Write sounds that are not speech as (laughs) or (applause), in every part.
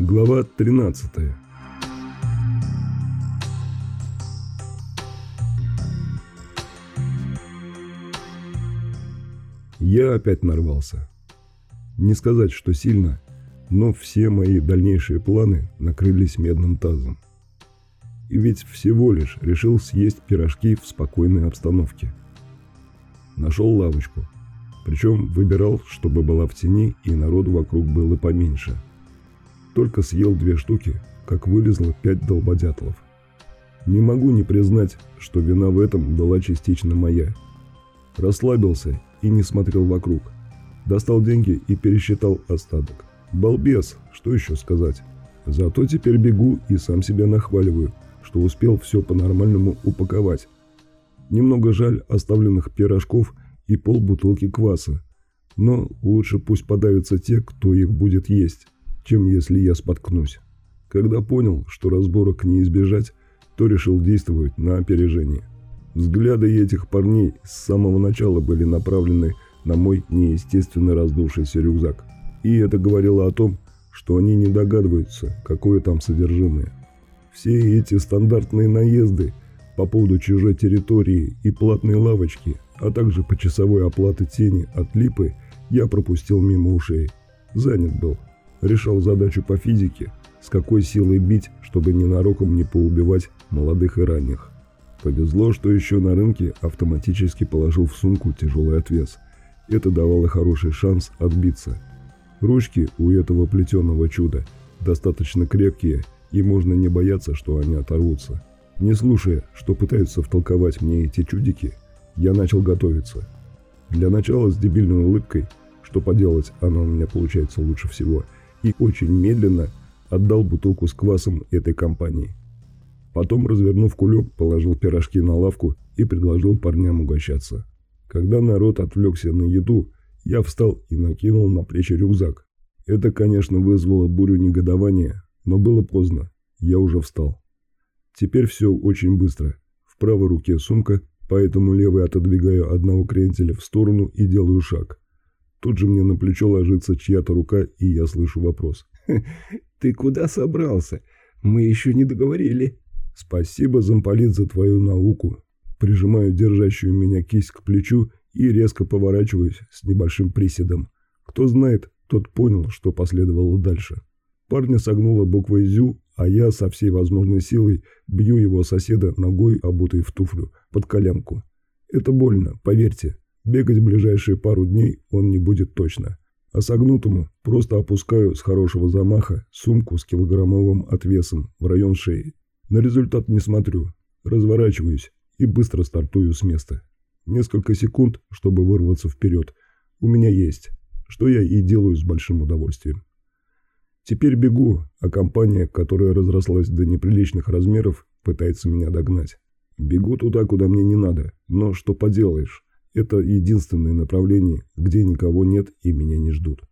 Глава 13 Я опять нарвался. Не сказать, что сильно, но все мои дальнейшие планы накрылись медным тазом. И ведь всего лишь решил съесть пирожки в спокойной обстановке. Нашел лавочку, причем выбирал, чтобы была в тени и народу вокруг было поменьше – только съел две штуки, как вылезло пять долбодятлов. Не могу не признать, что вина в этом была частично моя. Расслабился и не смотрел вокруг. Достал деньги и пересчитал остаток. Балбес, что еще сказать. Зато теперь бегу и сам себя нахваливаю, что успел все по-нормальному упаковать. Немного жаль оставленных пирожков и полбутылки кваса. Но лучше пусть подавятся те, кто их будет есть чем если я споткнусь. Когда понял, что разборок не избежать, то решил действовать на опережение. Взгляды этих парней с самого начала были направлены на мой неестественно раздувшийся рюкзак. И это говорило о том, что они не догадываются, какое там содержимое. Все эти стандартные наезды по поводу чужой территории и платной лавочки, а также почасовой оплаты тени от липы я пропустил мимо ушей. Занят был решал задачу по физике, с какой силой бить, чтобы ненароком не поубивать молодых и ранних. Повезло, что еще на рынке автоматически положил в сумку тяжелый отвес. Это давало хороший шанс отбиться. Ручки у этого плетеного чуда достаточно крепкие, и можно не бояться, что они оторвутся. Не слушая, что пытаются втолковать мне эти чудики, я начал готовиться. Для начала с дебильной улыбкой, что поделать, она у меня получается лучше всего – и очень медленно отдал бутылку с квасом этой компании. Потом, развернув кулек, положил пирожки на лавку и предложил парням угощаться. Когда народ отвлекся на еду, я встал и накинул на плечи рюкзак. Это, конечно, вызвало бурю негодования, но было поздно, я уже встал. Теперь все очень быстро. В правой руке сумка, поэтому левой отодвигаю одного кренделя в сторону и делаю шаг. Тут же мне на плечо ложится чья-то рука, и я слышу вопрос. (laughs) «Ты куда собрался? Мы еще не договорили». «Спасибо, замполит, за твою науку». Прижимаю держащую меня кисть к плечу и резко поворачиваюсь с небольшим приседом. Кто знает, тот понял, что последовало дальше. Парня согнула буквой «зю», а я со всей возможной силой бью его соседа ногой, обутой в туфлю, под коленку. Это больно, поверьте. Бегать ближайшие пару дней он не будет точно. А согнутому просто опускаю с хорошего замаха сумку с килограммовым отвесом в район шеи. На результат не смотрю, разворачиваюсь и быстро стартую с места. Несколько секунд, чтобы вырваться вперед, у меня есть, что я и делаю с большим удовольствием. Теперь бегу, а компания, которая разрослась до неприличных размеров, пытается меня догнать. Бегу туда, куда мне не надо, но что поделаешь, это единственное направление, где никого нет и меня не ждут.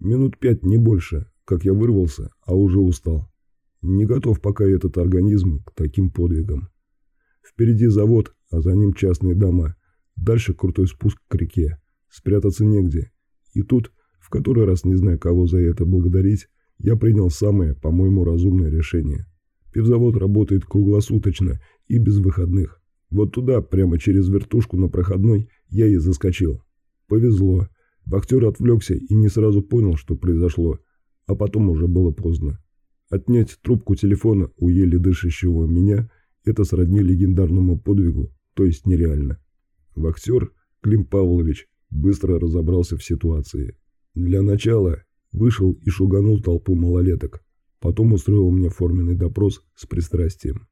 Минут пять, не больше, как я вырвался, а уже устал. Не готов пока этот организм к таким подвигам. Впереди завод, а за ним частные дома. Дальше крутой спуск к реке. Спрятаться негде. И тут, в который раз не знаю, кого за это благодарить, я принял самое, по-моему, разумное решение. Пивзавод работает круглосуточно и без выходных. Вот туда, прямо через вертушку на проходной, я и заскочил. Повезло. Вахтер отвлекся и не сразу понял, что произошло. А потом уже было поздно. Отнять трубку телефона у еле дышащего меня – это сродни легендарному подвигу, то есть нереально. Вахтер Клим Павлович быстро разобрался в ситуации. Для начала вышел и шуганул толпу малолеток. Потом устроил мне форменный допрос с пристрастием.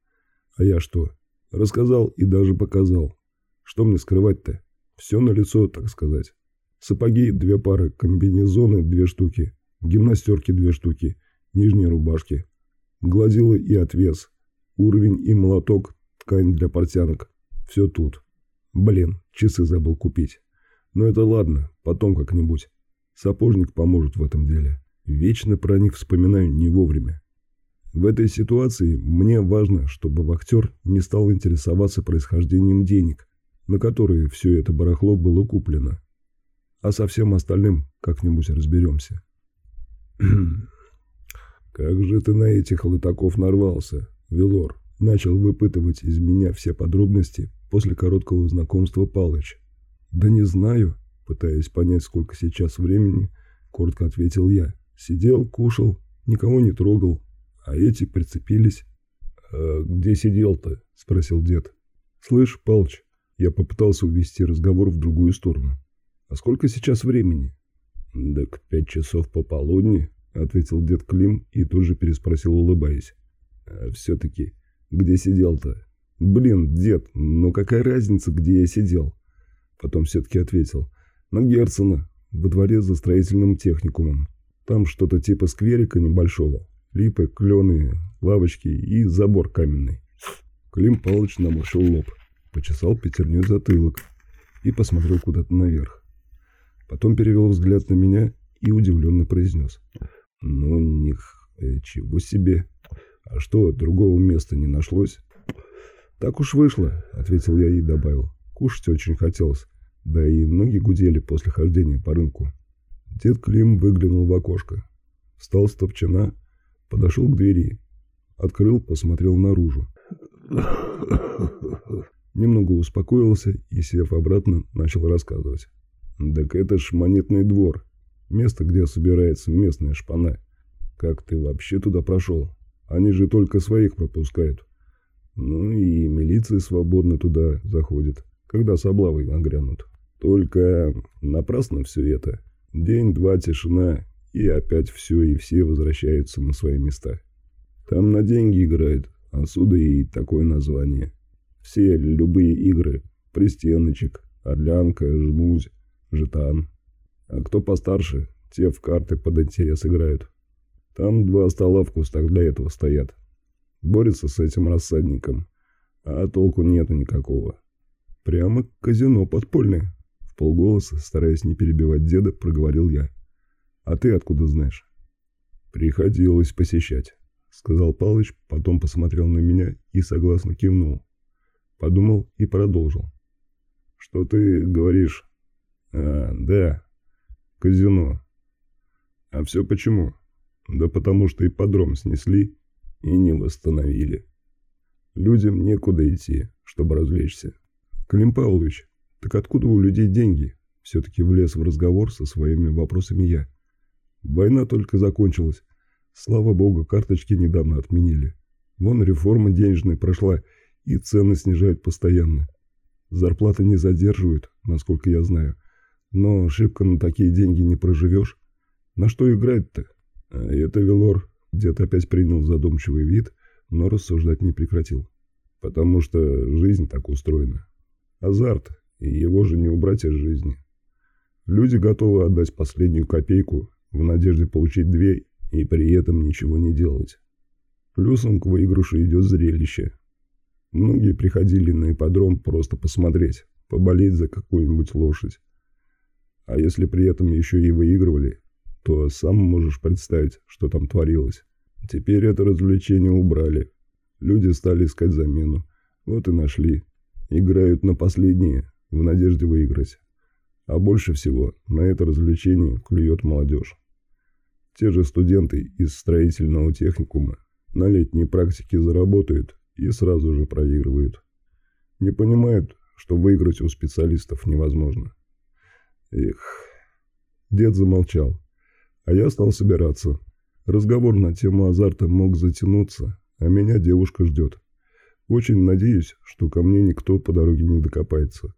А я что, Рассказал и даже показал. Что мне скрывать-то? Все на лицо, так сказать. Сапоги две пары, комбинезоны две штуки, гимнастерки две штуки, нижние рубашки. Гладило и отвес. Уровень и молоток, ткань для портянок. Все тут. Блин, часы забыл купить. Но это ладно, потом как-нибудь. Сапожник поможет в этом деле. Вечно про них вспоминаю не вовремя. В этой ситуации мне важно, чтобы вахтер не стал интересоваться происхождением денег, на которые все это барахло было куплено. А со всем остальным как-нибудь разберемся. (clears throat) «Как же ты на этих лытаков нарвался, Велор?» Начал выпытывать из меня все подробности после короткого знакомства Палыч. «Да не знаю», пытаясь понять, сколько сейчас времени, коротко ответил я. «Сидел, кушал, никого не трогал, а эти прицепились». «А где сидел-то?» – спросил дед. «Слышь, Палыч, я попытался увести разговор в другую сторону. А сколько сейчас времени?» «Да к пять часов пополудни», — ответил дед Клим и тут же переспросил, улыбаясь. «А все-таки где сидел-то? Блин, дед, ну какая разница, где я сидел? Потом все-таки ответил. На Герцена, во дворе за строительным техникумом. Там что-то типа скверика небольшого. Липы, клены, лавочки и забор каменный. Клим Павлович наморщил лоб, почесал пятерню затылок и посмотрел куда-то наверх. Потом перевел взгляд на меня и удивленно произнес. «Ну, них... Э, чего себе!» А что, другого места не нашлось? Так уж вышло, ответил я и добавил. Кушать очень хотелось, да и ноги гудели после хождения по рынку. Дед Клим выглянул в окошко. Встал с топчана, подошел к двери. Открыл, посмотрел наружу. Немного успокоился и, сев обратно, начал рассказывать. «Так это ж монетный двор. Место, где собирается местная шпана. Как ты вообще туда прошел?» Они же только своих пропускают. Ну и милиция свободно туда заходит, когда с облавой нагрянут. Только напрасно все это. День-два тишина, и опять все и все возвращаются на свои места. Там на деньги играют, отсюда и такое название. Все любые игры. Пристеночек, орлянка, жмузь, жетан. А кто постарше, те в карты под интерес играют. Там два стола в кустах для этого стоят. Борется с этим рассадником, а толку нету никакого. Прямо казино подпольное. В полголоса, стараясь не перебивать деда, проговорил я. А ты откуда знаешь? Приходилось посещать, сказал Палыч, потом посмотрел на меня и согласно кивнул. Подумал и продолжил. Что ты говоришь? А, да, казино. А все почему? Да потому что ипподром снесли и не восстановили. Людям некуда идти, чтобы развлечься. Клим Павлович, так откуда у людей деньги? Все-таки влез в разговор со своими вопросами я. Война только закончилась. Слава богу, карточки недавно отменили. Вон реформа денежная прошла, и цены снижают постоянно. Зарплаты не задерживают, насколько я знаю. Но шибко на такие деньги не проживешь. На что играть-то? А это Велор. Дед опять принял задумчивый вид, но рассуждать не прекратил. Потому что жизнь так устроена. Азарт, и его же не убрать из жизни. Люди готовы отдать последнюю копейку в надежде получить две и при этом ничего не делать. Плюсом к выигрышу идет зрелище. Многие приходили на ипподром просто посмотреть, поболеть за какую-нибудь лошадь. А если при этом еще и выигрывали, то сам можешь представить, что там творилось. Теперь это развлечение убрали. Люди стали искать замену. Вот и нашли. Играют на последние, в надежде выиграть. А больше всего на это развлечение клюет молодежь. Те же студенты из строительного техникума на летней практике заработают и сразу же проигрывают. Не понимают, что выиграть у специалистов невозможно. Эх, дед замолчал. А я стал собираться. Разговор на тему азарта мог затянуться, а меня девушка ждет. Очень надеюсь, что ко мне никто по дороге не докопается.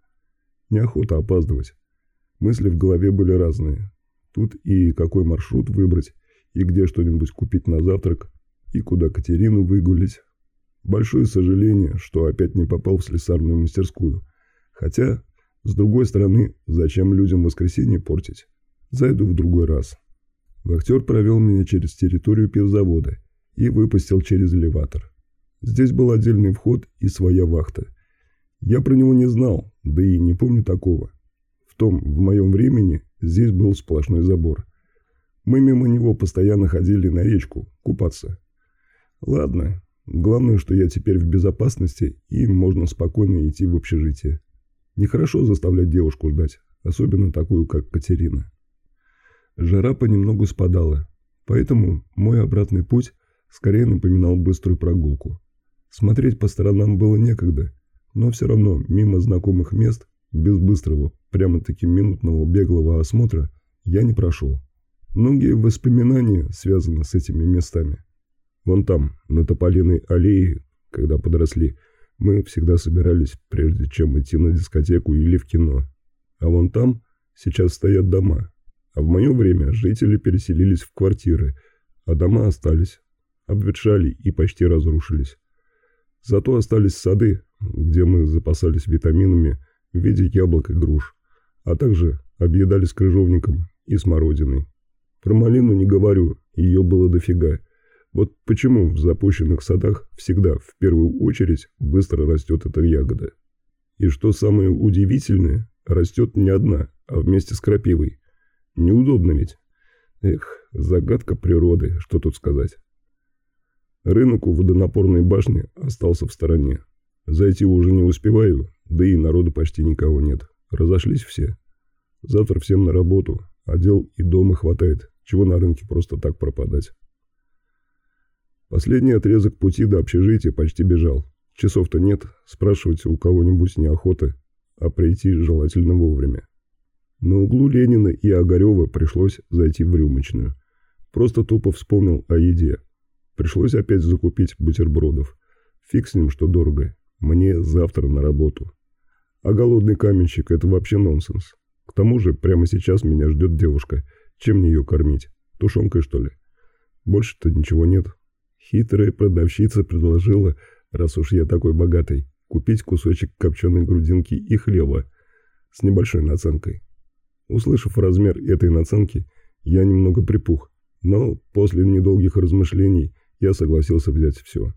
Неохота опаздывать. Мысли в голове были разные. Тут и какой маршрут выбрать, и где что-нибудь купить на завтрак, и куда Катерину выгулить. Большое сожаление, что опять не попал в слесарную мастерскую. Хотя, с другой стороны, зачем людям воскресенье портить? Зайду в другой раз. Вахтер провел меня через территорию пивзавода и выпустил через элеватор. Здесь был отдельный вход и своя вахта. Я про него не знал, да и не помню такого. В том, в моем времени, здесь был сплошной забор. Мы мимо него постоянно ходили на речку купаться. Ладно, главное, что я теперь в безопасности и можно спокойно идти в общежитие. Нехорошо заставлять девушку ждать, особенно такую, как Катерина. Жара понемногу спадала. Поэтому мой обратный путь скорее напоминал быструю прогулку. Смотреть по сторонам было некогда, но все равно мимо знакомых мест, без быстрого, прямо-таки минутного беглого осмотра, я не прошел. Многие воспоминания связаны с этими местами. Вон там, на Тополиной аллее, когда подросли, мы всегда собирались, прежде чем идти на дискотеку или в кино. А вон там сейчас стоят дома. А в мое время жители переселились в квартиры, а дома остались, обветшали и почти разрушились. Зато остались сады, где мы запасались витаминами в виде яблок и груш, а также объедались крыжовником и смородиной. Про малину не говорю, ее было дофига. Вот почему в запущенных садах всегда в первую очередь быстро растет эта ягода. И что самое удивительное, растет не одна, а вместе с крапивой. Неудобно ведь. Эх, загадка природы, что тут сказать. Рынок у водонапорной башни остался в стороне. Зайти уже не успеваю, да и народу почти никого нет. Разошлись все. Завтра всем на работу, а дел и дома хватает, чего на рынке просто так пропадать. Последний отрезок пути до общежития почти бежал. Часов-то нет, спрашивать у кого-нибудь неохота, а прийти желательно вовремя. На углу Ленина и Огарева пришлось зайти в рюмочную. Просто тупо вспомнил о еде. Пришлось опять закупить бутербродов. Фиг с ним, что дорого. Мне завтра на работу. А голодный каменщик – это вообще нонсенс. К тому же прямо сейчас меня ждет девушка. Чем мне ее кормить? Тушенкой, что ли? Больше-то ничего нет. Хитрая продавщица предложила, раз уж я такой богатый, купить кусочек копченой грудинки и хлеба с небольшой наценкой. Услышав размер этой наценки, я немного припух, но после недолгих размышлений я согласился взять все.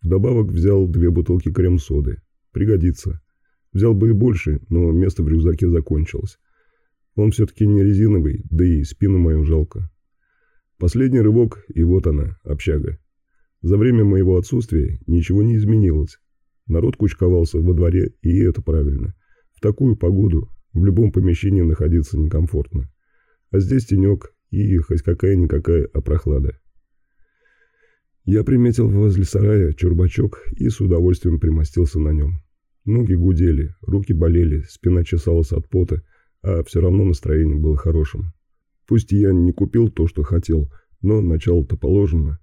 Вдобавок взял две бутылки крем-соды. Пригодится. Взял бы и больше, но место в рюкзаке закончилось. Он все-таки не резиновый, да и спину мою жалко. Последний рывок, и вот она, общага. За время моего отсутствия ничего не изменилось. Народ кучковался во дворе, и это правильно. В такую погоду в любом помещении находиться некомфортно. А здесь тенек и хоть какая-никакая опрохлада. Я приметил возле сарая чурбачок и с удовольствием примостился на нем. Ноги гудели, руки болели, спина чесалась от пота, а все равно настроение было хорошим. Пусть я не купил то, что хотел, но начало-то положено.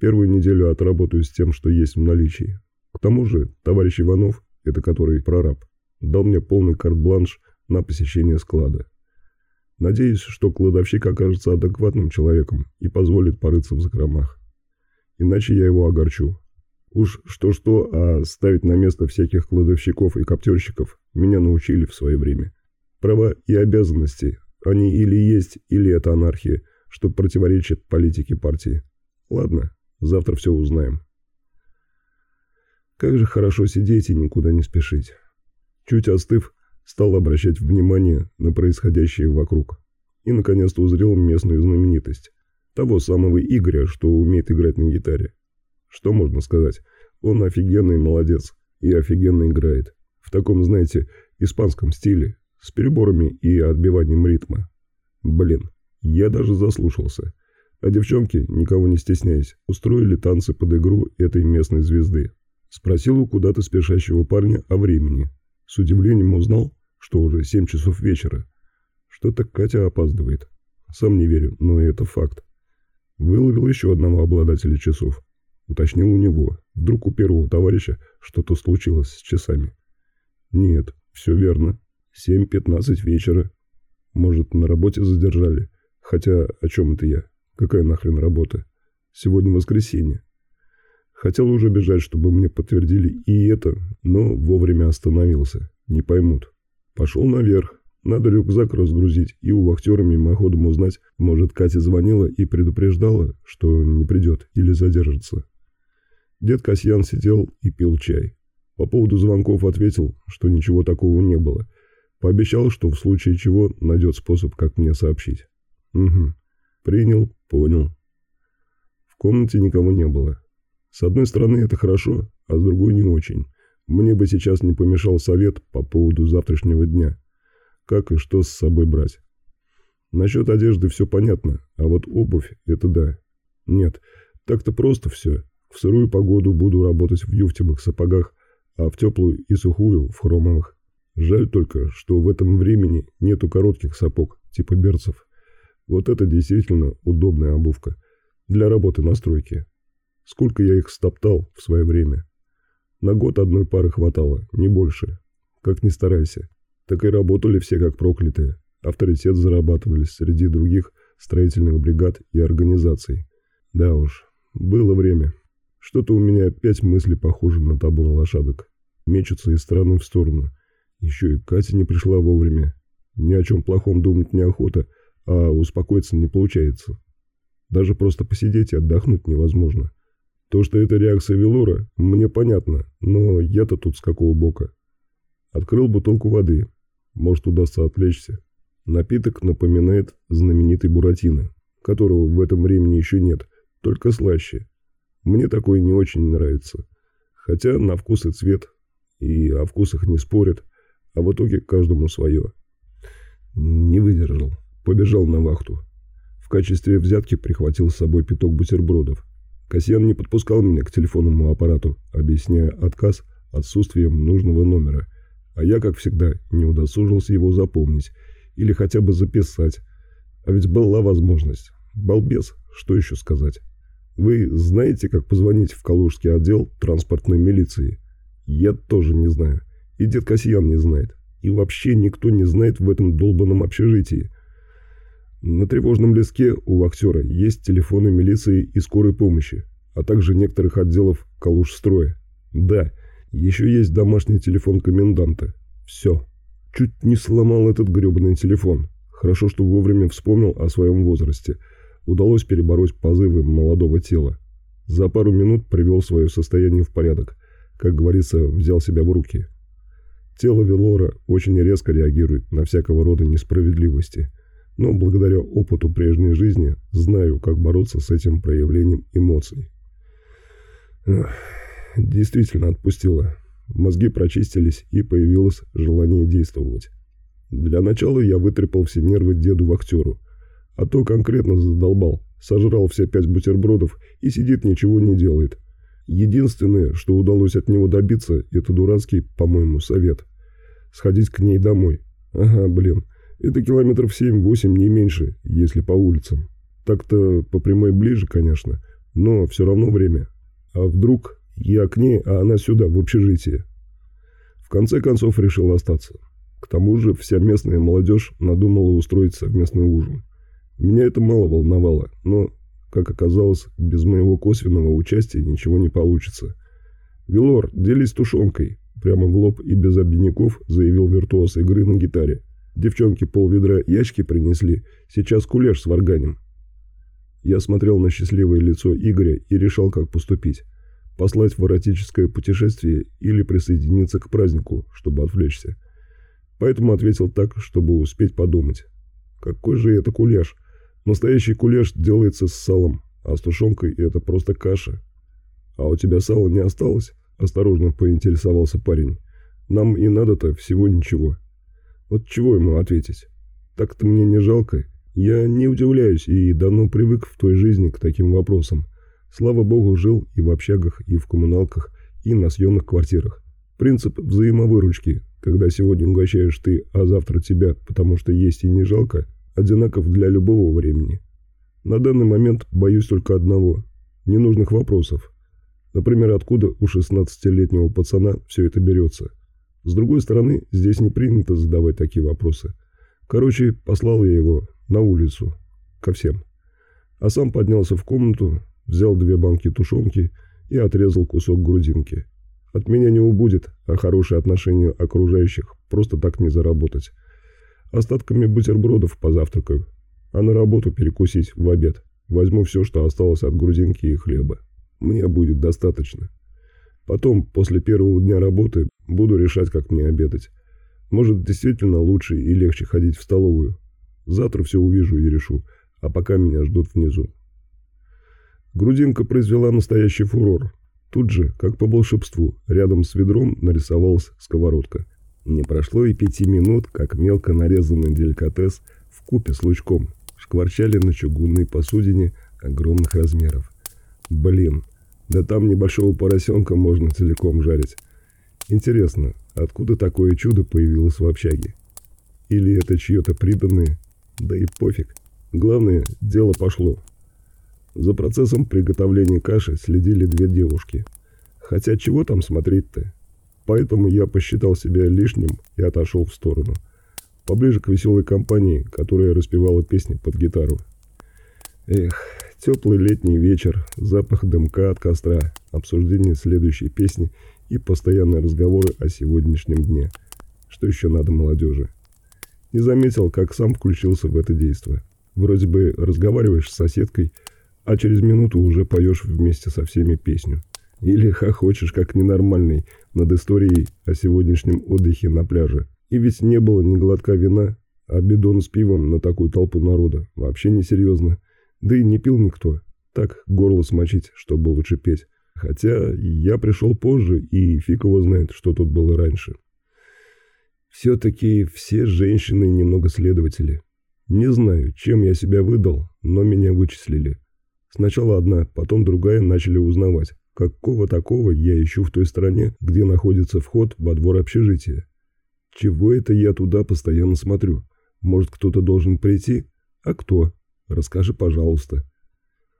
Первую неделю отработаю с тем, что есть в наличии. К тому же, товарищ Иванов, это который прораб, дал мне полный карт-бланш на посещение склада. Надеюсь, что кладовщик окажется адекватным человеком и позволит порыться в закромах. Иначе я его огорчу. Уж что-что, а ставить на место всяких кладовщиков и коптерщиков меня научили в свое время. Права и обязанности, они или есть, или это анархия, что противоречит политике партии. Ладно, завтра все узнаем. Как же хорошо сидеть и никуда не спешить. Чуть остыв, стал обращать внимание на происходящее вокруг. И, наконец-то, узрел местную знаменитость. Того самого Игоря, что умеет играть на гитаре. Что можно сказать? Он офигенный молодец и офигенно играет. В таком, знаете, испанском стиле, с переборами и отбиванием ритма. Блин, я даже заслушался. А девчонки, никого не стесняясь, устроили танцы под игру этой местной звезды. Спросил у куда-то спешащего парня о времени. С удивлением узнал, что уже 7 часов вечера. Что-то Катя опаздывает. Сам не верю, но это факт. Выловил еще одного обладателя часов. Уточнил у него. Вдруг у первого товарища что-то случилось с часами. Нет, все верно. 7.15 вечера. Может, на работе задержали. Хотя, о чем это я? Какая нахрен работа? Сегодня воскресенье. Хотел уже бежать, чтобы мне подтвердили и это, но вовремя остановился. Не поймут. Пошел наверх. Надо рюкзак разгрузить и у вахтера мимоходом узнать, может, Катя звонила и предупреждала, что не придет или задержится. Дед Касьян сидел и пил чай. По поводу звонков ответил, что ничего такого не было. Пообещал, что в случае чего найдет способ, как мне сообщить. Угу. Принял, понял. В комнате никого не было. С одной стороны, это хорошо, а с другой не очень. Мне бы сейчас не помешал совет по поводу завтрашнего дня. Как и что с собой брать. Насчет одежды все понятно, а вот обувь – это да. Нет, так-то просто все. В сырую погоду буду работать в юфтевых сапогах, а в теплую и сухую – в хромовых. Жаль только, что в этом времени нету коротких сапог, типа берцев. Вот это действительно удобная обувка. Для работы на стройке. Сколько я их стоптал в свое время. На год одной пары хватало, не больше. Как ни старайся. Так и работали все как проклятые. Авторитет зарабатывали среди других строительных бригад и организаций. Да уж, было время. Что-то у меня опять мысли похожи на табун лошадок. Мечутся из стороны в сторону. Еще и Катя не пришла вовремя. Ни о чем плохом думать неохота, а успокоиться не получается. Даже просто посидеть и отдохнуть невозможно. То, что это реакция Велора, мне понятно, но я-то тут с какого бока? Открыл бутылку воды. Может, удастся отвлечься. Напиток напоминает знаменитый Буратино, которого в этом времени еще нет, только слаще. Мне такое не очень нравится. Хотя на вкус и цвет, и о вкусах не спорят, а в итоге каждому свое. Не выдержал, побежал на вахту. В качестве взятки прихватил с собой пяток бутербродов. Касьян не подпускал меня к телефонному аппарату, объясняя отказ отсутствием нужного номера, а я, как всегда, не удосужился его запомнить – или хотя бы записать. А ведь была возможность. Балбес, что еще сказать? Вы знаете, как позвонить в Калужский отдел транспортной милиции? Я тоже не знаю. И дед Касьян не знает. И вообще никто не знает в этом долбанном общежитии. На тревожном листке у вахтера есть телефоны милиции и скорой помощи, а также некоторых отделов Калужстроя. Да, еще есть домашний телефон коменданта. Все. Чуть не сломал этот гребаный телефон. Хорошо, что вовремя вспомнил о своем возрасте. Удалось перебороть позывы молодого тела. За пару минут привел свое состояние в порядок. Как говорится, взял себя в руки. Тело Велора очень резко реагирует на всякого рода несправедливости. Но благодаря опыту прежней жизни знаю, как бороться с этим проявлением эмоций. Действительно отпустила. Мозги прочистились, и появилось желание действовать. Для начала я вытрепал все нервы деду-вахтеру. А то конкретно задолбал. Сожрал все пять бутербродов и сидит, ничего не делает. Единственное, что удалось от него добиться, это дурацкий, по-моему, совет. Сходить к ней домой. Ага, блин. Это километров 7-8, не меньше, если по улицам. Так-то по прямой ближе, конечно, но все равно время. А вдруг я к ней, а она сюда, в общежитие. В конце концов решил остаться. К тому же вся местная молодежь надумала устроить совместный ужин. Меня это мало волновало, но, как оказалось, без моего косвенного участия ничего не получится. «Велор, делись тушенкой», – прямо в лоб и без обиняков заявил виртуоз игры на гитаре. «Девчонки полведра ящики принесли, сейчас кулеш с варганем». Я смотрел на счастливое лицо Игоря и решал, как поступить послать в эротическое путешествие или присоединиться к празднику, чтобы отвлечься. Поэтому ответил так, чтобы успеть подумать. Какой же это кулеш? Настоящий кулеш делается с салом, а с тушенкой это просто каша. А у тебя сала не осталось? Осторожно поинтересовался парень. Нам и надо-то всего ничего. Вот чего ему ответить? Так-то мне не жалко. Я не удивляюсь и давно привык в той жизни к таким вопросам. Слава богу, жил и в общагах, и в коммуналках, и на съемных квартирах. Принцип взаимовыручки, когда сегодня угощаешь ты, а завтра тебя, потому что есть и не жалко, одинаков для любого времени. На данный момент боюсь только одного – ненужных вопросов. Например, откуда у 16-летнего пацана все это берется? С другой стороны, здесь не принято задавать такие вопросы. Короче, послал я его на улицу. Ко всем. А сам поднялся в комнату, взял две банки тушенки и отрезал кусок грудинки. От меня не убудет, а хорошее отношение окружающих просто так не заработать. Остатками бутербродов позавтракаю, а на работу перекусить в обед. Возьму все, что осталось от грудинки и хлеба. Мне будет достаточно. Потом, после первого дня работы, буду решать, как мне обедать. Может, действительно лучше и легче ходить в столовую. Завтра все увижу и решу, а пока меня ждут внизу. Грудинка произвела настоящий фурор. Тут же, как по волшебству, рядом с ведром нарисовалась сковородка. Не прошло и пяти минут, как мелко нарезанный деликатес купе с лучком, шкварчали на чугунной посудине огромных размеров. Блин, да там небольшого поросенка можно целиком жарить. Интересно, откуда такое чудо появилось в общаге? Или это чье-то приданное? Да и пофиг. Главное, дело пошло. За процессом приготовления каши следили две девушки. Хотя чего там смотреть-то? Поэтому я посчитал себя лишним и отошел в сторону. Поближе к веселой компании, которая распевала песни под гитару. Эх, теплый летний вечер, запах дымка от костра, обсуждение следующей песни и постоянные разговоры о сегодняшнем дне. Что еще надо молодежи? Не заметил, как сам включился в это действие. Вроде бы разговариваешь с соседкой, а через минуту уже поешь вместе со всеми песню. Или хохочешь, как ненормальный, над историей о сегодняшнем отдыхе на пляже. И ведь не было ни глотка вина, а бидон с пивом на такую толпу народа. Вообще несерьезно. Да и не пил никто. Так горло смочить, чтобы лучше петь. Хотя я пришел позже, и фиг его знает, что тут было раньше. Все-таки все женщины немного следователи. Не знаю, чем я себя выдал, но меня вычислили. Сначала одна, потом другая начали узнавать, какого такого я ищу в той стране, где находится вход во двор общежития. Чего это я туда постоянно смотрю? Может, кто-то должен прийти? А кто? Расскажи, пожалуйста.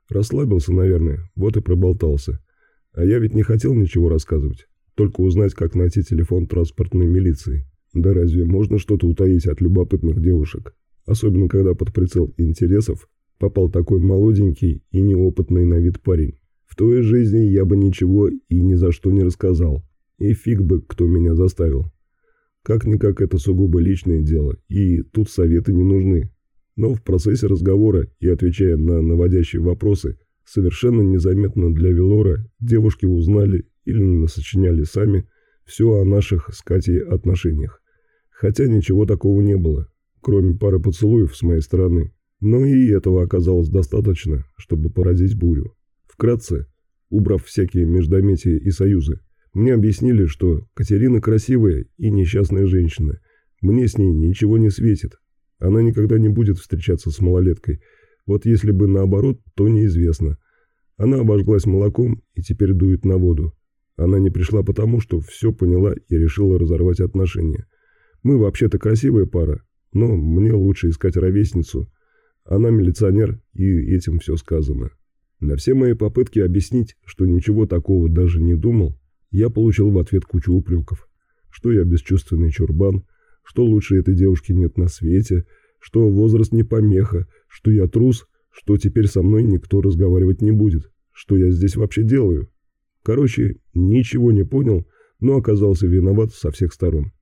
Расслабился, наверное, вот и проболтался. А я ведь не хотел ничего рассказывать, только узнать, как найти телефон транспортной милиции. Да разве можно что-то утаить от любопытных девушек? Особенно, когда под прицел интересов попал такой молоденький и неопытный на вид парень. В той жизни я бы ничего и ни за что не рассказал. И фиг бы, кто меня заставил. Как-никак это сугубо личное дело, и тут советы не нужны. Но в процессе разговора и отвечая на наводящие вопросы, совершенно незаметно для Велора девушки узнали или насочиняли сами все о наших с Катей отношениях. Хотя ничего такого не было, кроме пары поцелуев с моей стороны. Но и этого оказалось достаточно, чтобы породить бурю. Вкратце, убрав всякие междометия и союзы, мне объяснили, что Катерина красивая и несчастная женщина. Мне с ней ничего не светит. Она никогда не будет встречаться с малолеткой. Вот если бы наоборот, то неизвестно. Она обожглась молоком и теперь дует на воду. Она не пришла потому, что все поняла и решила разорвать отношения. Мы вообще-то красивая пара, но мне лучше искать ровесницу – она милиционер, и этим все сказано. На все мои попытки объяснить, что ничего такого даже не думал, я получил в ответ кучу упреков. Что я бесчувственный чурбан, что лучше этой девушки нет на свете, что возраст не помеха, что я трус, что теперь со мной никто разговаривать не будет, что я здесь вообще делаю. Короче, ничего не понял, но оказался виноват со всех сторон.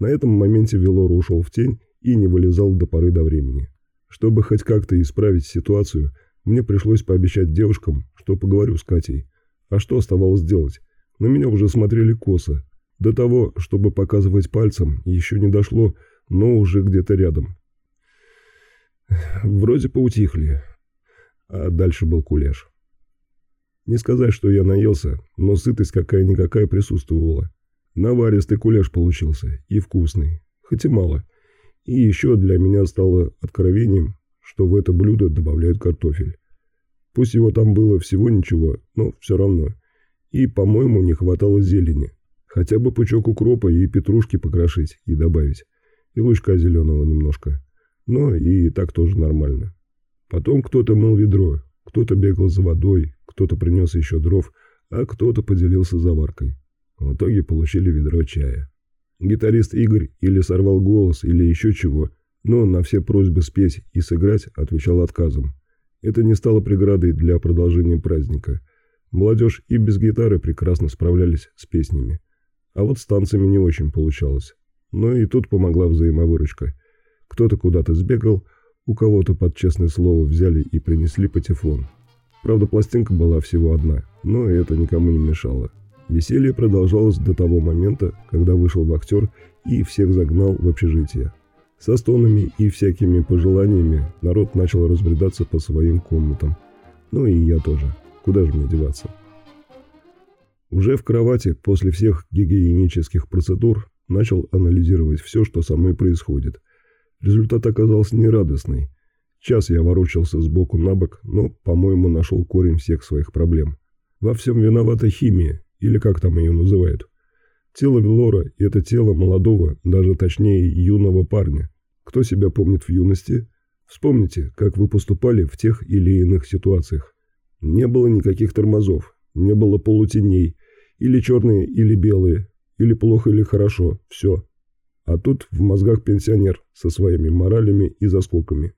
На этом моменте Велор ушел в тень и не вылезал до поры до времени. Чтобы хоть как-то исправить ситуацию, мне пришлось пообещать девушкам, что поговорю с Катей. А что оставалось делать? На меня уже смотрели косо. До того, чтобы показывать пальцем, еще не дошло, но уже где-то рядом. (sighs) Вроде поутихли. А дальше был кулеш. Не сказать, что я наелся, но сытость какая-никакая присутствовала. Наваристый кулеш получился и вкусный, хоть и мало – и еще для меня стало откровением, что в это блюдо добавляют картофель. Пусть его там было всего ничего, но все равно. И, по-моему, не хватало зелени. Хотя бы пучок укропа и петрушки покрошить и добавить. И лучка зеленого немножко. Но и так тоже нормально. Потом кто-то мыл ведро, кто-то бегал за водой, кто-то принес еще дров, а кто-то поделился заваркой. В итоге получили ведро чая. Гитарист Игорь или сорвал голос, или еще чего, но на все просьбы спеть и сыграть отвечал отказом. Это не стало преградой для продолжения праздника. Молодежь и без гитары прекрасно справлялись с песнями. А вот с танцами не очень получалось. Но и тут помогла взаимовыручка. Кто-то куда-то сбегал, у кого-то под честное слово взяли и принесли патефон. Правда, пластинка была всего одна, но это никому не мешало. Веселье продолжалось до того момента, когда вышел вахтер и всех загнал в общежитие. Со стонами и всякими пожеланиями народ начал разбредаться по своим комнатам. Ну и я тоже. Куда же мне деваться? Уже в кровати, после всех гигиенических процедур, начал анализировать все, что со мной происходит. Результат оказался нерадостный. Час я ворочался сбоку на бок, но, по-моему, нашел корень всех своих проблем. Во всем виновата химия, или как там ее называют. Тело Велора – это тело молодого, даже точнее юного парня. Кто себя помнит в юности? Вспомните, как вы поступали в тех или иных ситуациях. Не было никаких тормозов, не было полутеней, или черные, или белые, или плохо, или хорошо, все. А тут в мозгах пенсионер со своими моралями и заскоками.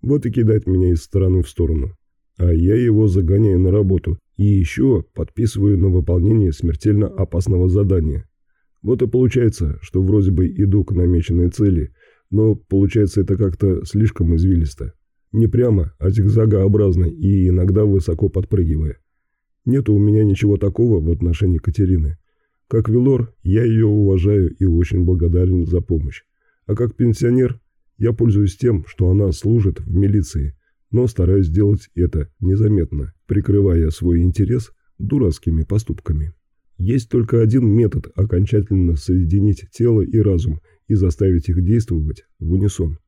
Вот и кидает меня из стороны в сторону. А я его загоняю на работу и еще подписываю на выполнение смертельно опасного задания. Вот и получается, что вроде бы иду к намеченной цели, но получается это как-то слишком извилисто. Не прямо, а зигзагообразно и иногда высоко подпрыгивая. Нету у меня ничего такого в отношении Катерины. Как Велор, я ее уважаю и очень благодарен за помощь. А как пенсионер, я пользуюсь тем, что она служит в милиции, но стараюсь сделать это незаметно, прикрывая свой интерес дурацкими поступками. Есть только один метод окончательно соединить тело и разум и заставить их действовать в унисон.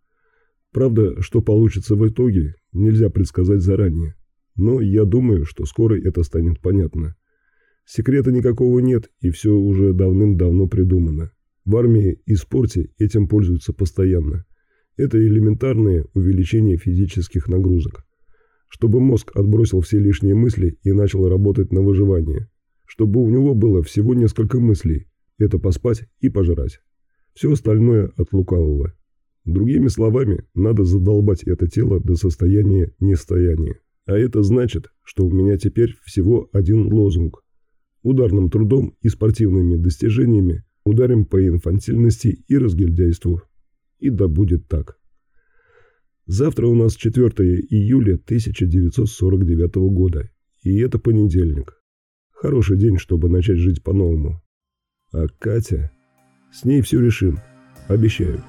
Правда, что получится в итоге, нельзя предсказать заранее. Но я думаю, что скоро это станет понятно. Секрета никакого нет, и все уже давным-давно придумано. В армии и спорте этим пользуются постоянно. Это элементарное увеличение физических нагрузок. Чтобы мозг отбросил все лишние мысли и начал работать на выживание. Чтобы у него было всего несколько мыслей. Это поспать и пожрать. Все остальное от лукавого. Другими словами, надо задолбать это тело до состояния нестояния. А это значит, что у меня теперь всего один лозунг. Ударным трудом и спортивными достижениями ударим по инфантильности и разгильдяйству. И да будет так. Завтра у нас 4 июля 1949 года, и это понедельник. Хороший день, чтобы начать жить по-новому. А Катя... С ней все решим. Обещаю.